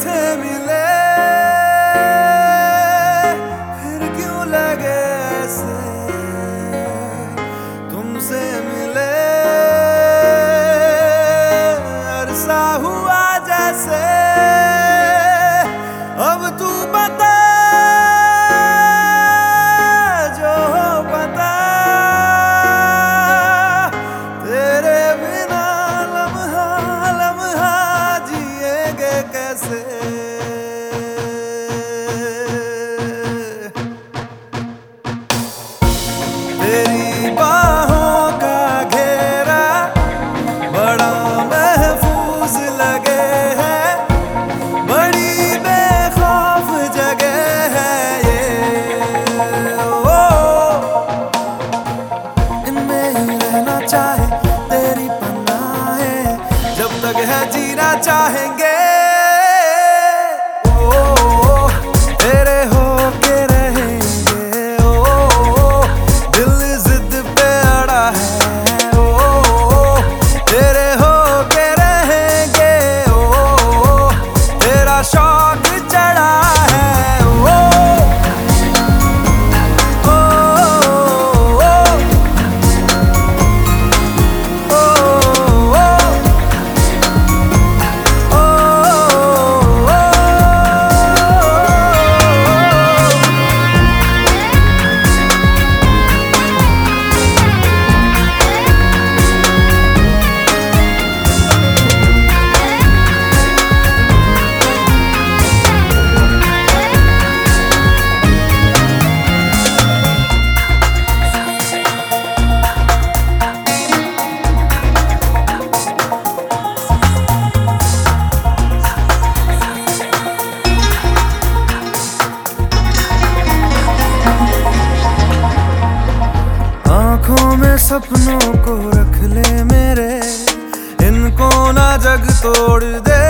tell me ही रहना चाहे तेरी पन्ना है। जब तक है जीना चाहेंगे सपनों को रख ले मेरे। इनको ना जग तोड़ दे।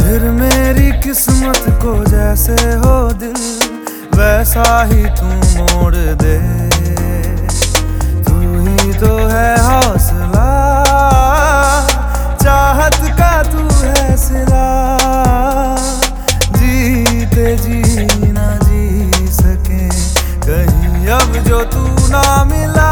फिर मेरी किस्मत को जैसे हो दिल, वैसा ही तू मोड़ दे। तू ही तो है हौसला, चाहत का तू है सिला जीते जी जो तू ना मिला।